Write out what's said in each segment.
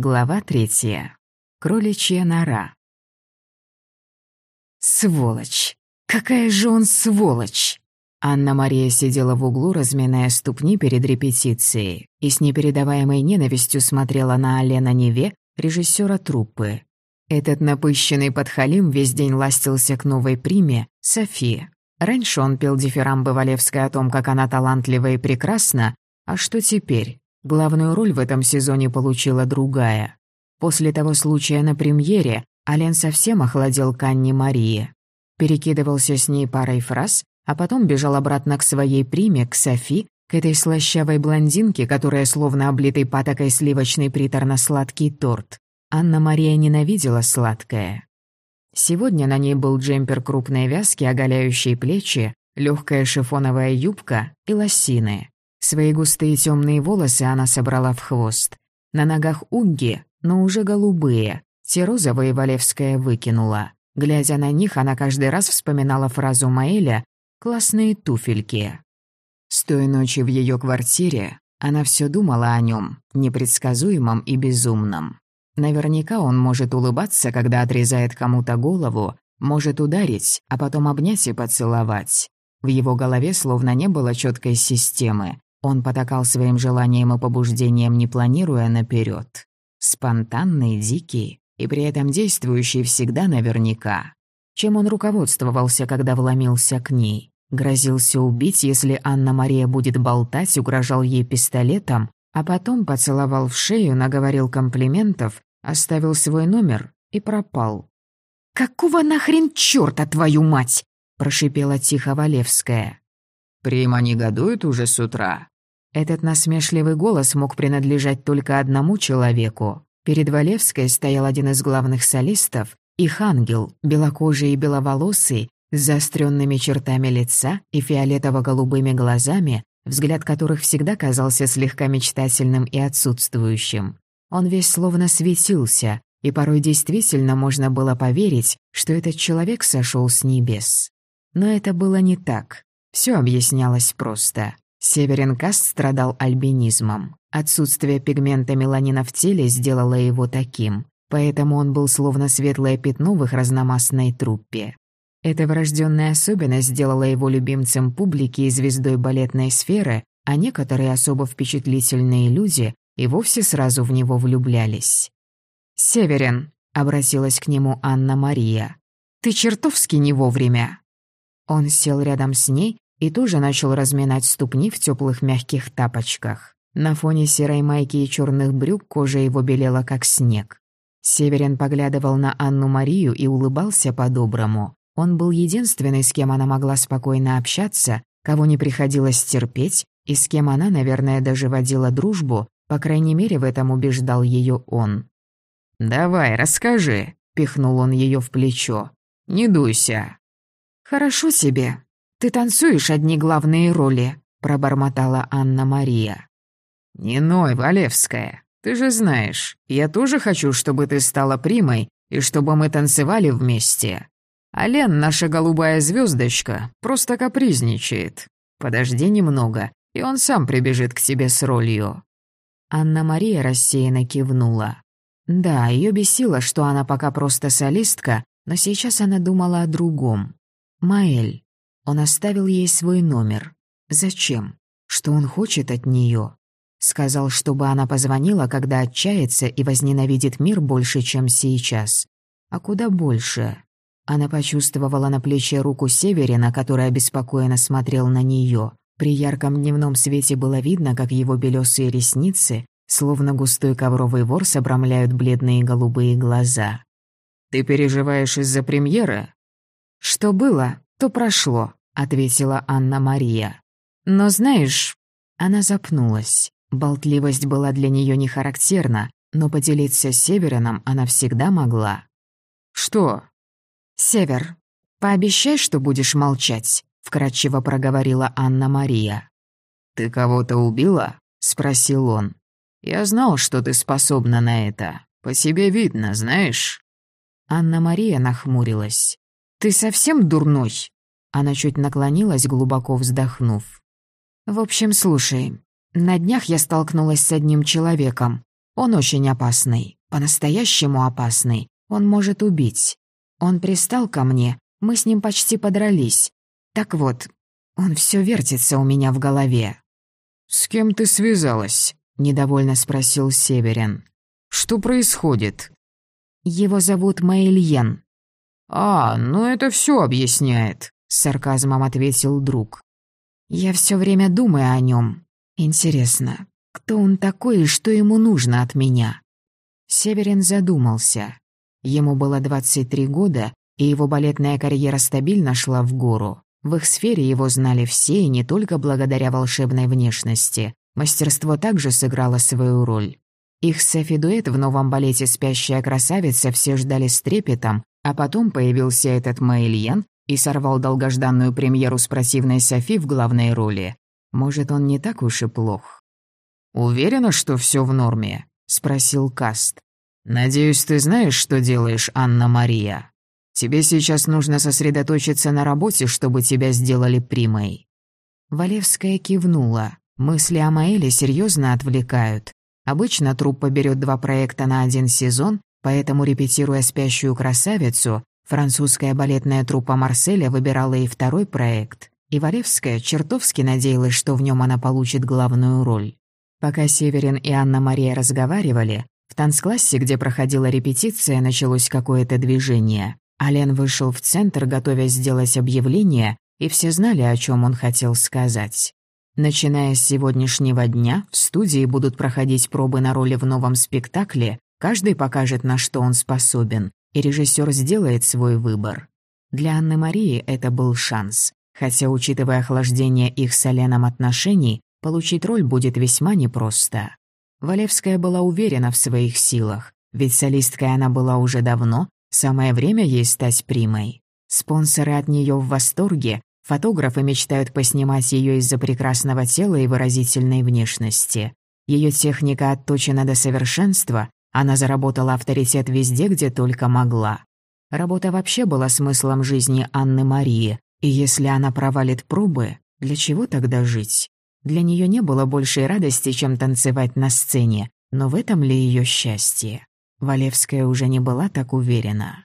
Глава третья. Кроличья нора. Сволочь! Какая же он сволочь! Анна-Мария сидела в углу, разминая ступни перед репетицией, и с непередаваемой ненавистью смотрела на Алена Неве, режиссера труппы. Этот напыщенный подхалим весь день ластился к новой приме, Софи. Раньше он пел дифирамбы Валевской о том, как она талантлива и прекрасна, а что теперь? Главную роль в этом сезоне получила другая. После того случая на премьере Ален совсем охладел к Анне Марии. Перекидывался с ней парой фраз, а потом бежал обратно к своей приме, к Софи, к этой слащавой блондинке, которая словно облитый патокой сливочный приторно-сладкий торт. Анна-Мария ненавидела сладкое. Сегодня на ней был джемпер крупной вязки, оголяющий плечи, легкая шифоновая юбка и лосины. Свои густые темные волосы она собрала в хвост. На ногах угги, но уже голубые. Те розовые Валевская выкинула. Глядя на них, она каждый раз вспоминала фразу Маэля «классные туфельки». С той ночи в ее квартире она все думала о нем, непредсказуемом и безумном. Наверняка он может улыбаться, когда отрезает кому-то голову, может ударить, а потом обнять и поцеловать. В его голове словно не было четкой системы, он потакал своим желанием и побуждением, не планируя наперед. Спонтанный, дикий и при этом действующий всегда наверняка. Чем он руководствовался, когда вломился к ней? Грозился убить, если Анна-Мария будет болтать, угрожал ей пистолетом, а потом поцеловал в шею, наговорил комплиментов, оставил свой номер и пропал. «Какого нахрен чёрта, твою мать?» – прошипела тихо Валевская. Прима негодует уже с утра». Этот насмешливый голос мог принадлежать только одному человеку. Перед Валевской стоял один из главных солистов, их ангел, белокожий и беловолосый, с заостренными чертами лица и фиолетово-голубыми глазами, взгляд которых всегда казался слегка мечтательным и отсутствующим. Он весь словно светился, и порой действительно можно было поверить, что этот человек сошел с небес. Но это было не так. Все объяснялось просто. Северин Каст страдал альбинизмом. Отсутствие пигмента меланина в теле сделало его таким, поэтому он был словно светлое пятно в их разномастной труппе. Эта врожденная особенность сделала его любимцем публики и звездой балетной сферы, а некоторые особо впечатлительные люди и вовсе сразу в него влюблялись. «Северин», — обратилась к нему Анна-Мария, — «ты чертовски не вовремя». Он сел рядом с ней и тоже начал разминать ступни в теплых мягких тапочках. На фоне серой майки и черных брюк кожа его белела, как снег. Северин поглядывал на Анну-Марию и улыбался по-доброму. Он был единственный, с кем она могла спокойно общаться, кого не приходилось терпеть, и с кем она, наверное, даже водила дружбу, по крайней мере, в этом убеждал ее он. «Давай, расскажи», — пихнул он ее в плечо. «Не дуйся». «Хорошо себе. Ты танцуешь одни главные роли», — пробормотала Анна-Мария. «Не ной, Валевская. Ты же знаешь, я тоже хочу, чтобы ты стала примой и чтобы мы танцевали вместе. А Лен, наша голубая звездочка, просто капризничает. Подожди немного, и он сам прибежит к тебе с ролью». Анна-Мария рассеянно кивнула. Да, ее бесило, что она пока просто солистка, но сейчас она думала о другом. Маэль. Он оставил ей свой номер. Зачем? Что он хочет от нее? Сказал, чтобы она позвонила, когда отчается и возненавидит мир больше, чем сейчас. А куда больше? Она почувствовала на плече руку Северина, который обеспокоенно смотрел на нее. При ярком дневном свете было видно, как его белесые ресницы, словно густой ковровый ворс, обрамляют бледные голубые глаза. «Ты переживаешь из-за премьеры?» «Что было, то прошло», — ответила Анна-Мария. «Но знаешь...» Она запнулась. Болтливость была для нее не характерна, но поделиться с Северином она всегда могла. «Что?» «Север, пообещай, что будешь молчать», — вкратчиво проговорила Анна-Мария. «Ты кого-то убила?» — спросил он. «Я знал, что ты способна на это. По себе видно, знаешь?» Анна-Мария нахмурилась. «Ты совсем дурной?» Она чуть наклонилась, глубоко вздохнув. «В общем, слушай, на днях я столкнулась с одним человеком. Он очень опасный, по-настоящему опасный. Он может убить. Он пристал ко мне, мы с ним почти подрались. Так вот, он все вертится у меня в голове». «С кем ты связалась?» — недовольно спросил Северин. «Что происходит?» «Его зовут Мэйльен». «А, ну это все объясняет», — с сарказмом ответил друг. «Я все время думаю о нем. Интересно, кто он такой и что ему нужно от меня?» Северин задумался. Ему было 23 года, и его балетная карьера стабильно шла в гору. В их сфере его знали все, и не только благодаря волшебной внешности. Мастерство также сыграло свою роль. Их сефи-дуэт в новом балете «Спящая красавица» все ждали с трепетом, а потом появился этот Мэйльен и сорвал долгожданную премьеру с противной Софи в главной роли. Может, он не так уж и плох. «Уверена, что все в норме?» — спросил Каст. «Надеюсь, ты знаешь, что делаешь, Анна-Мария. Тебе сейчас нужно сосредоточиться на работе, чтобы тебя сделали примой». Валевская кивнула. Мысли о Маэле серьезно отвлекают. Обычно труппа берет два проекта на один сезон, поэтому, репетируя «Спящую красавицу», французская балетная труппа Марселя выбирала и второй проект. И Валевская чертовски надеялась, что в нем она получит главную роль. Пока Северин и Анна-Мария разговаривали, в танцклассе, где проходила репетиция, началось какое-то движение. Ален вышел в центр, готовясь сделать объявление, и все знали, о чем он хотел сказать. Начиная с сегодняшнего дня, в студии будут проходить пробы на роли в новом спектакле, каждый покажет, на что он способен, и режиссер сделает свой выбор. Для Анны-Марии это был шанс. Хотя, учитывая охлаждение их с Оленом отношений, получить роль будет весьма непросто. Валевская была уверена в своих силах, ведь солисткой она была уже давно, самое время ей стать примой. Спонсоры от нее в восторге, фотографы мечтают поснимать ее из-за прекрасного тела и выразительной внешности. Ее техника отточена до совершенства, она заработала авторитет везде, где только могла. Работа вообще была смыслом жизни Анны Марии, и если она провалит пробы, для чего тогда жить? Для нее не было большей радости, чем танцевать на сцене, но в этом ли ее счастье? Валевская уже не была так уверена.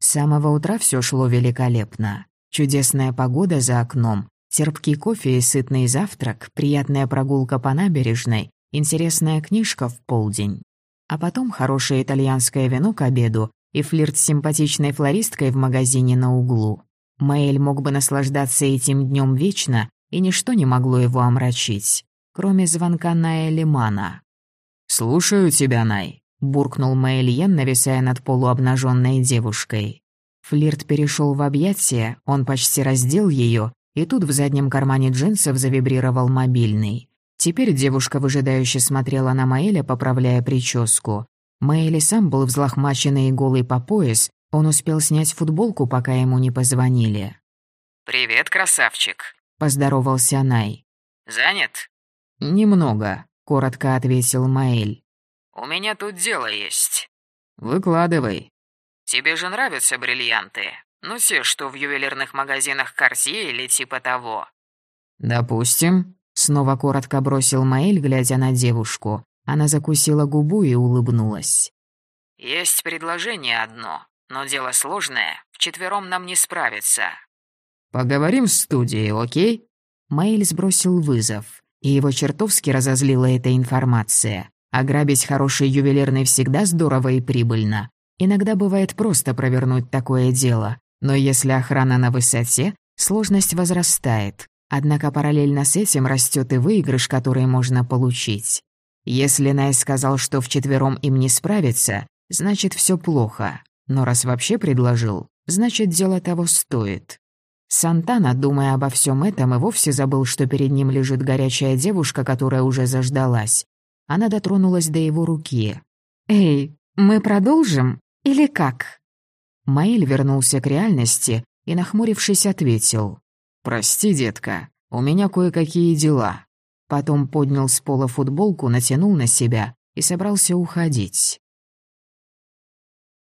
С самого утра все шло великолепно. Чудесная погода за окном, терпкий кофе и сытный завтрак, приятная прогулка по набережной, интересная книжка в полдень. А потом хорошее итальянское вино к обеду и флирт с симпатичной флористкой в магазине на углу. Мэйль мог бы наслаждаться этим днем вечно, и ничто не могло его омрачить, кроме звонка Ная Лимана. «Слушаю тебя, Най», — буркнул Мэйльен, нависая над полуобнаженной девушкой. Флирт перешел в объятия, он почти раздел ее, и тут в заднем кармане джинсов завибрировал мобильный. Теперь девушка выжидающе смотрела на Маэля, поправляя прическу. Мэйли сам был взлохмаченный и голый по пояс, он успел снять футболку, пока ему не позвонили. «Привет, красавчик», — поздоровался Най. «Занят?» «Немного», — коротко ответил Маэль. «У меня тут дело есть». «Выкладывай». «Тебе же нравятся бриллианты? Ну, те, что в ювелирных магазинах Cartier или типа того». «Допустим», — снова коротко бросил Маэль, глядя на девушку. Она закусила губу и улыбнулась. «Есть предложение одно, но дело сложное, вчетвером нам не справиться. «Поговорим в студии, окей?» Мэйл сбросил вызов, и его чертовски разозлила эта информация. Ограбить хороший ювелирный всегда здорово и прибыльно. Иногда бывает просто провернуть такое дело, но если охрана на высоте, сложность возрастает. Однако параллельно с этим растет и выигрыш, который можно получить. Если Най сказал, что вчетвером им не справиться, значит, все плохо. Но раз вообще предложил, значит, дело того стоит. Сантана, думая обо всем этом, и вовсе забыл, что перед ним лежит горячая девушка, которая уже заждалась. Она дотронулась до его руки. «Эй, мы продолжим? Или как?» Маэль вернулся к реальности и, нахмурившись, ответил. «Прости, детка, у меня кое-какие дела». Потом поднял с пола футболку, натянул на себя и собрался уходить.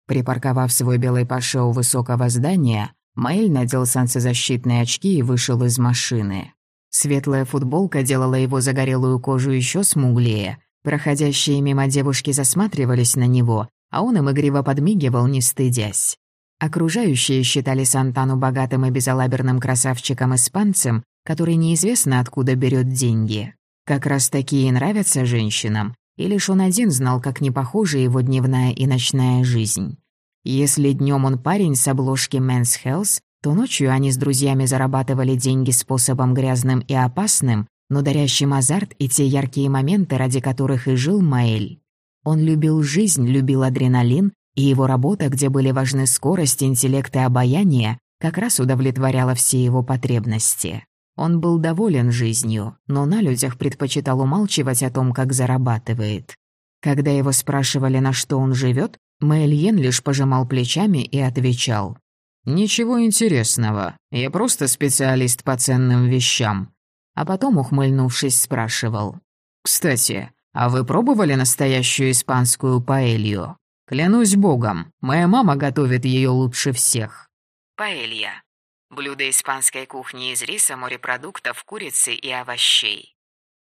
Припарковав свой белый паше у высокого здания, Маэль надел солнцезащитные очки и вышел из машины. Светлая футболка делала его загорелую кожу еще смуглее. Проходящие мимо девушки засматривались на него, а он им игриво подмигивал, не стыдясь. Окружающие считали Сантану богатым и безалаберным красавчиком-испанцем, который неизвестно откуда берет деньги. Как раз такие нравятся женщинам, и лишь он один знал, как не похожа его дневная и ночная жизнь. Если днем он парень с обложки Men's Health, то ночью они с друзьями зарабатывали деньги способом грязным и опасным, но дарящим азарт и те яркие моменты, ради которых и жил Маэль. Он любил жизнь, любил адреналин, и его работа, где были важны скорость, интеллект и обаяние, как раз удовлетворяла все его потребности. Он был доволен жизнью, но на людях предпочитал умалчивать о том, как зарабатывает. Когда его спрашивали, на что он живет, Мэйльен лишь пожимал плечами и отвечал. «Ничего интересного, я просто специалист по ценным вещам а потом, ухмыльнувшись, спрашивал. «Кстати, а вы пробовали настоящую испанскую паэлью? Клянусь богом, моя мама готовит ее лучше всех». Паэлья. Блюдо испанской кухни из риса, морепродуктов, курицы и овощей.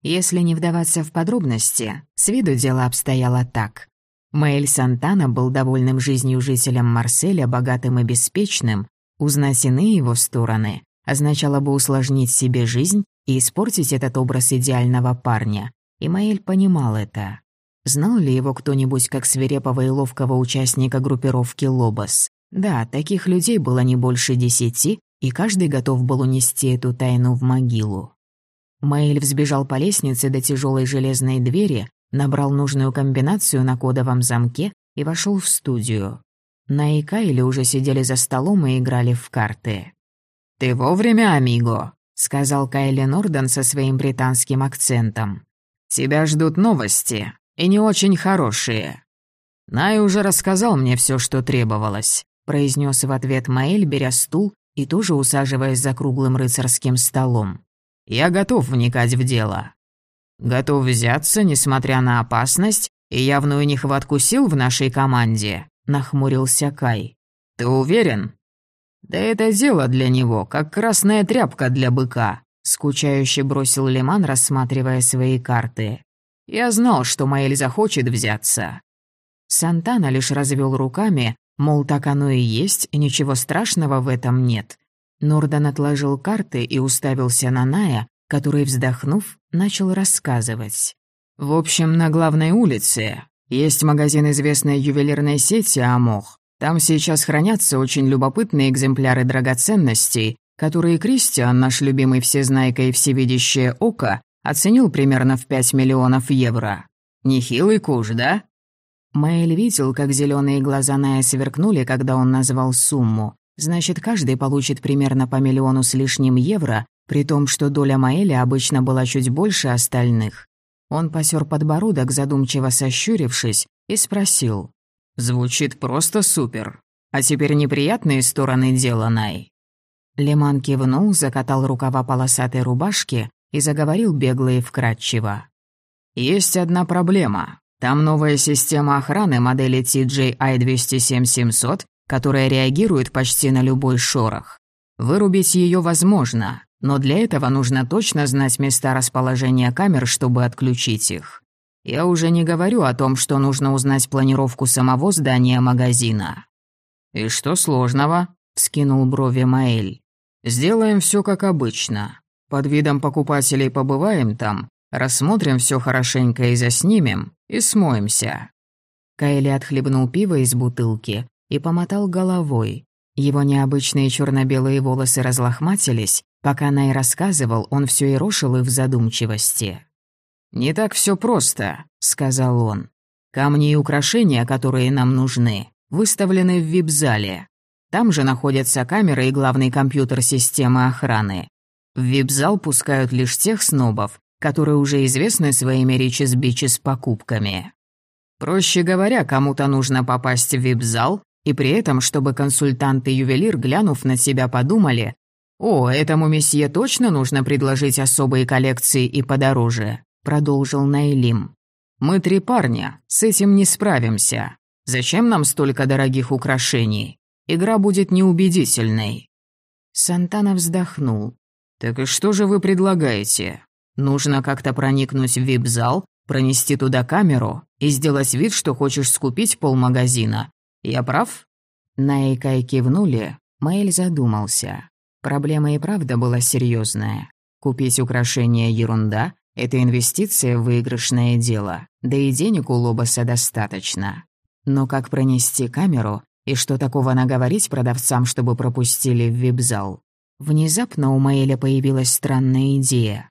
Если не вдаваться в подробности, с виду дело обстояло так. Маэль Сантана был довольным жизнью жителем Марселя, богатым и беспечным. Узнать иные его стороны означало бы усложнить себе жизнь и испортить этот образ идеального парня. И Маэль понимал это. Знал ли его кто-нибудь как свирепого и ловкого участника группировки «Лобос»? Да, таких людей было не больше десяти, и каждый готов был унести эту тайну в могилу. Маэль взбежал по лестнице до тяжелой железной двери, набрал нужную комбинацию на кодовом замке и вошел в студию. На и Кайле уже сидели за столом и играли в карты. «Ты вовремя, амиго?» — сказал Кайли Норден со своим британским акцентом. «Тебя ждут новости, и не очень хорошие». «Най уже рассказал мне все, что требовалось», — произнес в ответ Маэль, беря стул и тоже усаживаясь за круглым рыцарским столом. «Я готов вникать в дело». «Готов взяться, несмотря на опасность и явную нехватку сил в нашей команде», — нахмурился Кай. «Ты уверен?» «Да это дело для него, как красная тряпка для быка», — скучающе бросил Лиман, рассматривая свои карты. «Я знал, что Маэль захочет взяться». Сантана лишь развел руками, мол, так оно и есть, и ничего страшного в этом нет. Нордан отложил карты и уставился на Ная, который, вздохнув, начал рассказывать. «В общем, на главной улице есть магазин известной ювелирной сети «Амох», там сейчас хранятся очень любопытные экземпляры драгоценностей, которые Кристиан, наш любимый всезнайка и всевидящее око, оценил примерно в 5 миллионов евро. Нехилый куш, да? Мэйл видел, как зеленые глаза Ная сверкнули, когда он назвал сумму. Значит, каждый получит примерно по миллиону с лишним евро, при том, что доля Маэля обычно была чуть больше остальных. Он посер подбородок, задумчиво сощурившись, и спросил. Звучит просто супер. А теперь неприятные стороны дела, Най. Леман кивнул, закатал рукава полосатой рубашки и заговорил бегло и вкратчиво. «Есть одна проблема. Там новая система охраны модели TJI 207-700, которая реагирует почти на любой шорох. Вырубить ее возможно, но для этого нужно точно знать места расположения камер, чтобы отключить их. Я уже не говорю о том, что нужно узнать планировку самого здания магазина». «И что сложного?» — скинул брови Маэль. «Сделаем все как обычно. Под видом покупателей побываем там, рассмотрим все хорошенько и заснимем, и смоемся». Кайли отхлебнул пиво из бутылки и помотал головой. Его необычные черно-белые волосы разлохматились, пока Най рассказывал, он все и рошил их в задумчивости. «Не так все просто», — сказал он. «Камни и украшения, которые нам нужны, выставлены в вип-зале. Там же находятся камеры и главный компьютер системы охраны. В вип-зал пускают лишь тех снобов, которые уже известны своими ричес-бичи с покупками. Проще говоря, кому-то нужно попасть в вип-зал, и при этом, чтобы консультант и ювелир, глянув на себя, подумали, «О, этому месье точно нужно предложить особые коллекции и подороже продолжил Найлим. «Мы три парня, с этим не справимся. Зачем нам столько дорогих украшений? Игра будет неубедительной». Сантана вздохнул. «Так и что же вы предлагаете? Нужно как-то проникнуть в вип-зал, Пронести туда камеру и сделать вид, что хочешь скупить полмагазина. Я прав?» На и кивнули, Мэйль задумался. Проблема и правда была серьезная. Купить украшения ерунда — это инвестиция в выигрышное дело, да и денег у Лобоса достаточно. Но как пронести камеру и что такого наговорить продавцам, чтобы пропустили в вип-зал? Внезапно у Мэйля появилась странная идея.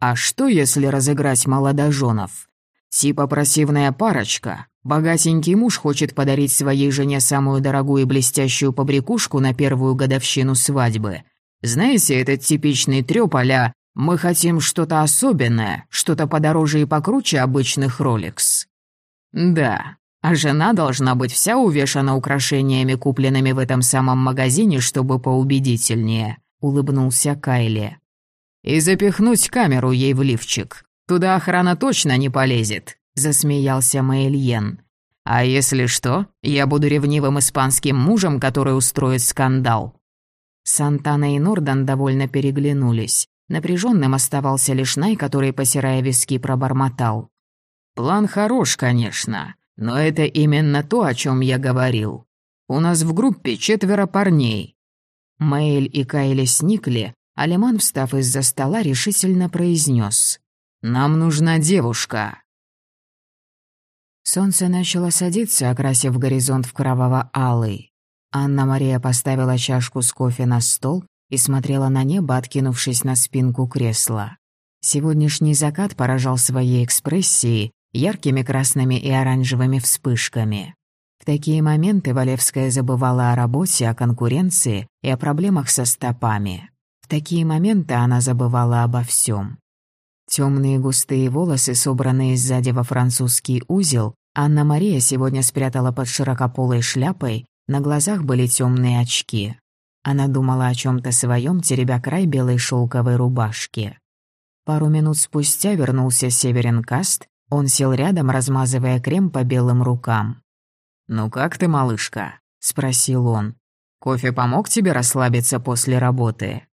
«А что, если разыграть молодоженов? Типа просивная парочка. Богатенький муж хочет подарить своей жене самую дорогую и блестящую побрякушку на первую годовщину свадьбы. Знаете, этот типичный трёп а «Мы хотим что-то особенное, что-то подороже и покруче обычных Rolex». Да, а жена должна быть вся увешана украшениями, купленными в этом самом магазине, чтобы поубедительнее», — улыбнулся Кайли. «И запихнуть камеру ей в лифчик. Туда охрана точно не полезет», — засмеялся Мэйльен. «А если что, я буду ревнивым испанским мужем, который устроит скандал». Сантана и Нордан довольно переглянулись. Напряженным оставался лишь Най, который, посирая виски, пробормотал. «План хорош, конечно, но это именно то, о чем я говорил. У нас в группе четверо парней». Мэйль и Кайли сникли, а Леман, встав из-за стола, решительно произнес: «Нам нужна девушка». Солнце начало садиться, окрасив горизонт в кроваво-алый. Анна-Мария поставила чашку с кофе на стол и смотрела на небо, откинувшись на спинку кресла. Сегодняшний закат поражал своей экспрессией, яркими красными и оранжевыми вспышками. В такие моменты Валевская забывала о работе, о конкуренции и о проблемах со стопами. В такие моменты она забывала обо всем. Темные густые волосы, собранные сзади во французский узел, Анна-Мария сегодня спрятала под широкополой шляпой, на глазах были темные очки. Она думала о чем то своем, теребя край белой шелковой рубашки. Пару минут спустя вернулся Северин Каст он сел рядом, размазывая крем по белым рукам. «Ну как ты, малышка?» — спросил он. «Кофе помог тебе расслабиться после работы?»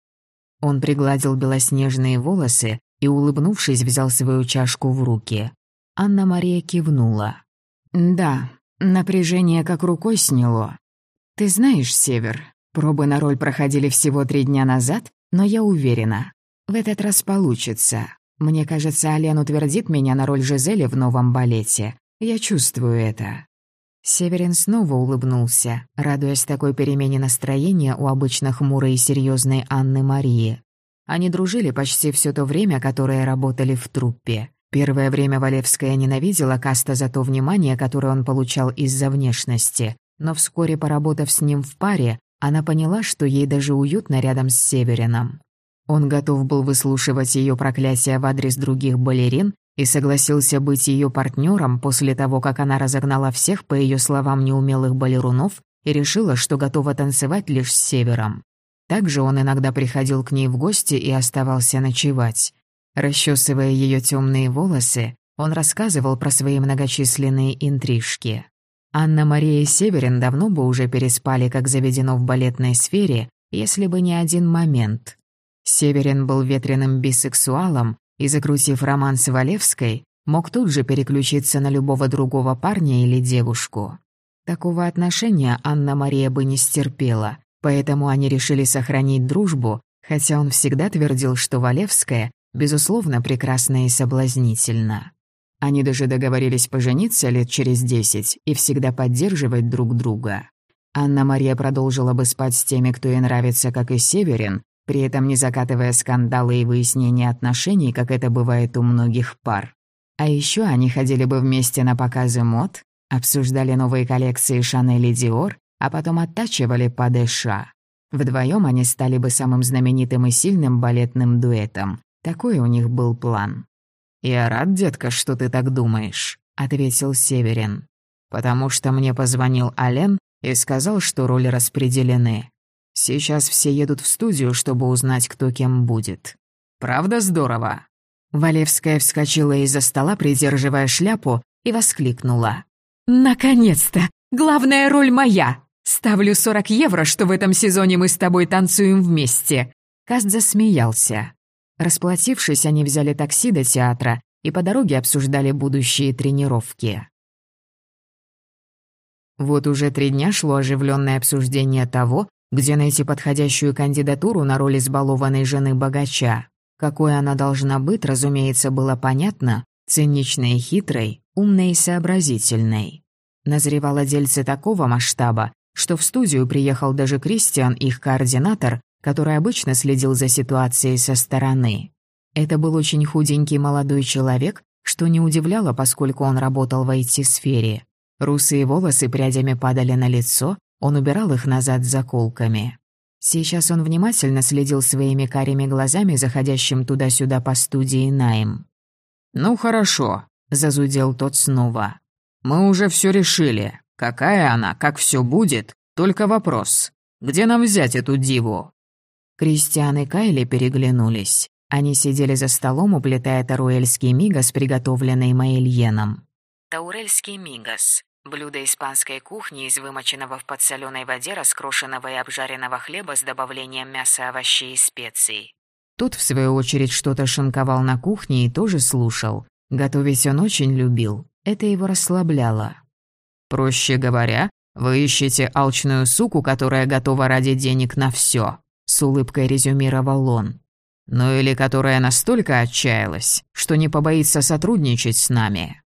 Он пригладил белоснежные волосы и, улыбнувшись, взял свою чашку в руки. Анна-Мария кивнула. «Да, напряжение как рукой сняло. Ты знаешь, Север, пробы на роль проходили всего три дня назад, но я уверена, в этот раз получится. Мне кажется, Ален утвердит меня на роль Жизели в новом балете. Я чувствую это». Северин снова улыбнулся, радуясь такой перемене настроения у обычно хмурой и серьезной Анны Марии. Они дружили почти все то время, которое работали в труппе. Первое время Валевская ненавидела Каста за то внимание, которое он получал из-за внешности, но вскоре, поработав с ним в паре, она поняла, что ей даже уютно рядом с Северином. Он готов был выслушивать ее проклятия в адрес других балерин и согласился быть ее партнером после того, как она разогнала всех, по ее словам, неумелых балерунов и решила, что готова танцевать лишь с Севером. Также он иногда приходил к ней в гости и оставался ночевать. Расчесывая ее темные волосы, он рассказывал про свои многочисленные интрижки. Анна-Мария и Северин давно бы уже переспали, как заведено в балетной сфере, если бы не один момент. Северин был ветреным бисексуалом и, закрутив роман с Валевской, мог тут же переключиться на любого другого парня или девушку. Такого отношения Анна-Мария бы не стерпела, поэтому они решили сохранить дружбу, хотя он всегда твердил, что Валевская, безусловно, прекрасна и соблазнительна. Они даже договорились пожениться лет через десять и всегда поддерживать друг друга. Анна-Мария продолжила бы спать с теми, кто ей нравится, как и Северин, при этом не закатывая скандалы и выяснения отношений, как это бывает у многих пар. А еще они ходили бы вместе на показы мод, обсуждали новые коллекции Шанель и Диор, а потом оттачивали падеша. Вдвоем они стали бы самым знаменитым и сильным балетным дуэтом. Такой у них был план. «Я рад, детка, что ты так думаешь», — ответил Северин. «Потому что мне позвонил Ален и сказал, что роли распределены. Сейчас все едут в студию, чтобы узнать, кто кем будет. Правда здорово?» Валевская вскочила из-за стола, придерживая шляпу, и воскликнула. «Наконец-то! Главная роль моя! Ставлю 40 евро, что в этом сезоне мы с тобой танцуем вместе!» Каст засмеялся. Расплатившись, они взяли такси до театра и по дороге обсуждали будущие тренировки. Вот уже три дня шло оживленное обсуждение того, где найти подходящую кандидатуру на роль избалованной жены богача. Какой она должна быть, разумеется, было понятно, циничной и хитрой, умной и сообразительной. Назревало дельце такого масштаба, что в студию приехал даже Кристиан, их координатор, который обычно следил за ситуацией со стороны. Это был очень худенький молодой человек, что не удивляло, поскольку он работал в IT-сфере. Русые волосы прядями падали на лицо, он убирал их назад заколками. Сейчас он внимательно следил своими карими глазами, заходящим туда-сюда по студии Найм. «Ну хорошо», — зазудел тот снова. «Мы уже все решили. Какая она, как все будет, только вопрос. Где нам взять эту диву?» Кристиан и Кайли переглянулись. Они сидели за столом, уплетая таруэльский мигас, приготовленный Маэльеном. Таурельский мигас – блюдо испанской кухни из вымоченного в подсоленой воде раскрошенного и обжаренного хлеба с добавлением мяса, овощей и специй. Тут, в свою очередь, что-то шинковал на кухне и тоже слушал. Готовить он очень любил. Это его расслабляло. «Проще говоря, вы ищете алчную суку, которая готова ради денег на все, с улыбкой резюмировал он. «Ну или которая настолько отчаялась, что не побоится сотрудничать с нами».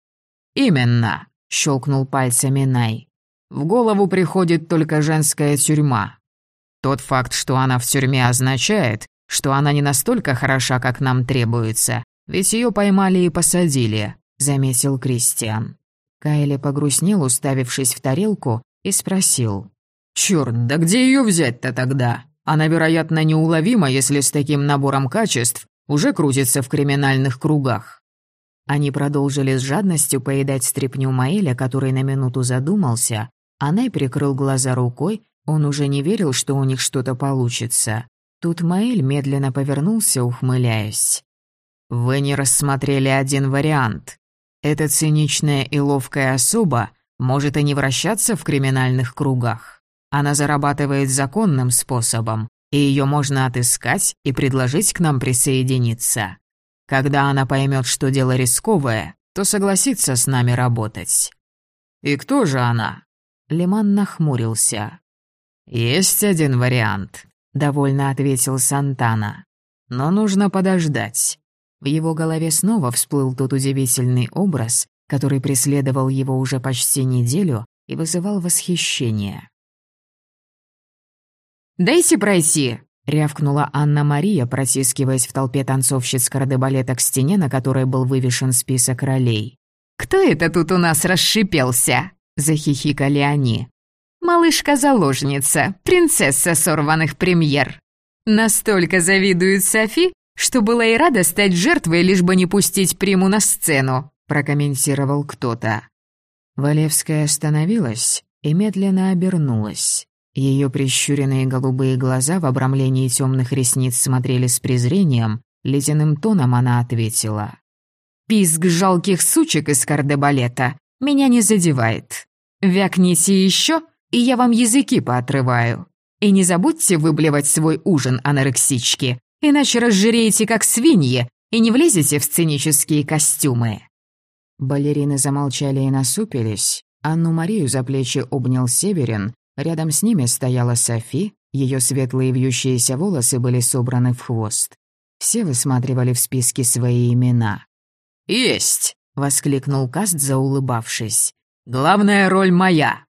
«Именно», — щелкнул пальцами Най. «В голову приходит только женская тюрьма. Тот факт, что она в тюрьме, означает, что она не настолько хороша, как нам требуется, ведь ее поймали и посадили», — заметил Кристиан. Кайли погрустнел, уставившись в тарелку, и спросил. «Чёрт, да где ее взять-то тогда? Она, вероятно, неуловима, если с таким набором качеств уже крутится в криминальных кругах». Они продолжили с жадностью поедать стряпню Маэля, который на минуту задумался. Анай прикрыл глаза рукой, он уже не верил, что у них что-то получится. Тут Маэль медленно повернулся, ухмыляясь. «Вы не рассмотрели один вариант. Эта циничная и ловкая особа может и не вращаться в криминальных кругах. Она зарабатывает законным способом, и ее можно отыскать и предложить к нам присоединиться. Когда она поймет, что дело рисковое, то согласится с нами работать. И кто же она? Лиман нахмурился. Есть один вариант, довольно ответил Сантана. Но нужно подождать. В его голове снова всплыл тот удивительный образ, который преследовал его уже почти неделю и вызывал восхищение. «Дайте пройти!» — рявкнула Анна-Мария, протискиваясь в толпе танцовщиц кардебалета к стене, на которой был вывешен список ролей. «Кто это тут у нас расшипелся?» — захихикали они. «Малышка-заложница, принцесса сорванных премьер. Настолько завидует Софи, что была и рада стать жертвой, лишь бы не пустить приму на сцену», — прокомментировал кто-то. Валевская остановилась и медленно обернулась. Ее прищуренные голубые глаза в обрамлении темных ресниц смотрели с презрением, ледяным тоном она ответила. «Писк жалких сучек из кардебалета меня не задевает. Вякните еще, и я вам языки поотрываю. И не забудьте выблевать свой ужин, анорексички, иначе разжиреете как свиньи и не влезете в сценические костюмы». Балерины замолчали и насупились. Анну-Марию за плечи обнял Северин, Рядом с ними стояла Софи, ее светлые вьющиеся волосы были собраны в хвост. Все высматривали в списке свои имена. «Есть!» — воскликнул Каст, заулыбавшись. «Главная роль моя!»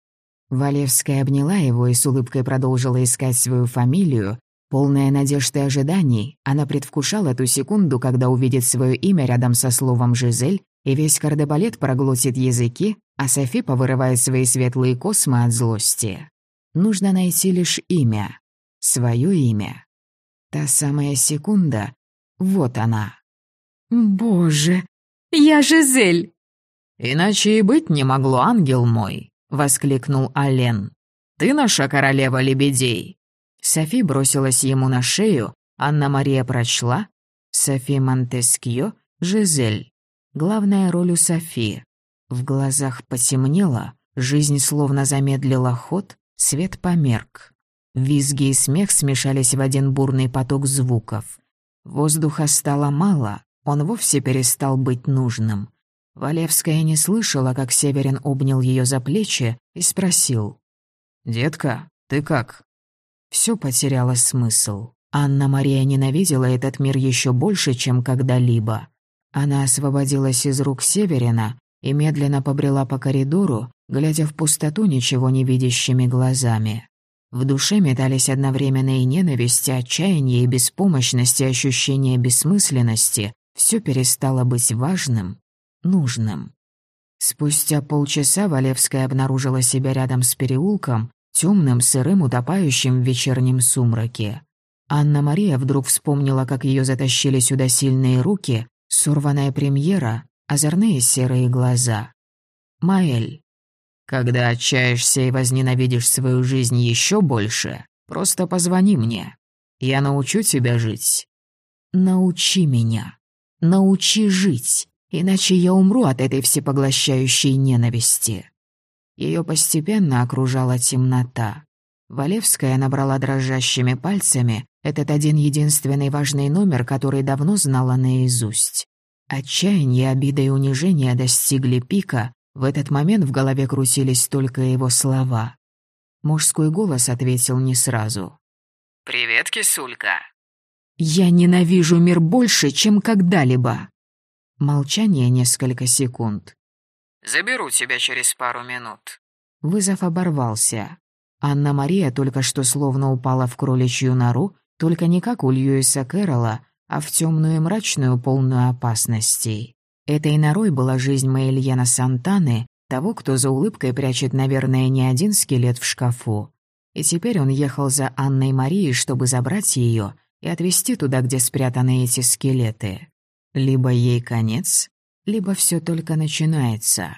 Валевская обняла его и с улыбкой продолжила искать свою фамилию. Полная надежд и ожиданий, она предвкушала ту секунду, когда увидит свое имя рядом со словом «Жизель», и весь кардебалет проглотит языки, а Софи повырывает свои светлые космы от злости. Нужно найти лишь имя. Своё имя. Та самая секунда. Вот она. «Боже, я Жизель!» «Иначе и быть не могло, ангел мой!» — воскликнул Ален. «Ты наша королева лебедей!» Софи бросилась ему на шею, Анна-Мария прочла. Софи Монтескьё, Жизель. Главная роль у Софи. В глазах потемнело, жизнь словно замедлила ход, Свет померк. Визги и смех смешались в один бурный поток звуков. Воздуха стало мало, он вовсе перестал быть нужным. Валевская не слышала, как Северин обнял ее за плечи и спросил. «Детка, ты как?» Все потеряло смысл. Анна-Мария ненавидела этот мир еще больше, чем когда-либо. Она освободилась из рук Северина и медленно побрела по коридору, глядя в пустоту ничего не видящими глазами. В душе метались одновременно и ненависть, и отчаяние, и беспомощность, и ощущение бессмысленности. Все перестало быть важным, нужным. Спустя полчаса Валевская обнаружила себя рядом с переулком, темным, сырым, утопающим в вечернем сумраке. Анна-Мария вдруг вспомнила, как ее затащили сюда сильные руки, сорванная премьера, озорные серые глаза. Маэль. Когда отчаешься и возненавидишь свою жизнь еще больше, просто позвони мне. Я научу тебя жить. Научи меня. Научи жить, иначе я умру от этой всепоглощающей ненависти. Ее постепенно окружала темнота. Валевская набрала дрожащими пальцами этот один единственный важный номер, который давно знала наизусть. Отчаяние, обида и унижение достигли пика, в этот момент в голове крутились только его слова. Мужской голос ответил не сразу. «Привет, кисулька». «Я ненавижу мир больше, чем когда-либо». Молчание несколько секунд. «Заберу тебя через пару минут». Вызов оборвался. Анна-Мария только что словно упала в кроличью нору, только не как у Льюиса Кэрролла, а в темную и мрачную, полную опасностей. Этой норой была жизнь Маэльена Сантаны, того, кто за улыбкой прячет, наверное, не один скелет в шкафу. И теперь он ехал за Анной Марией, чтобы забрать ее и отвезти туда, где спрятаны эти скелеты. Либо ей конец, либо все только начинается.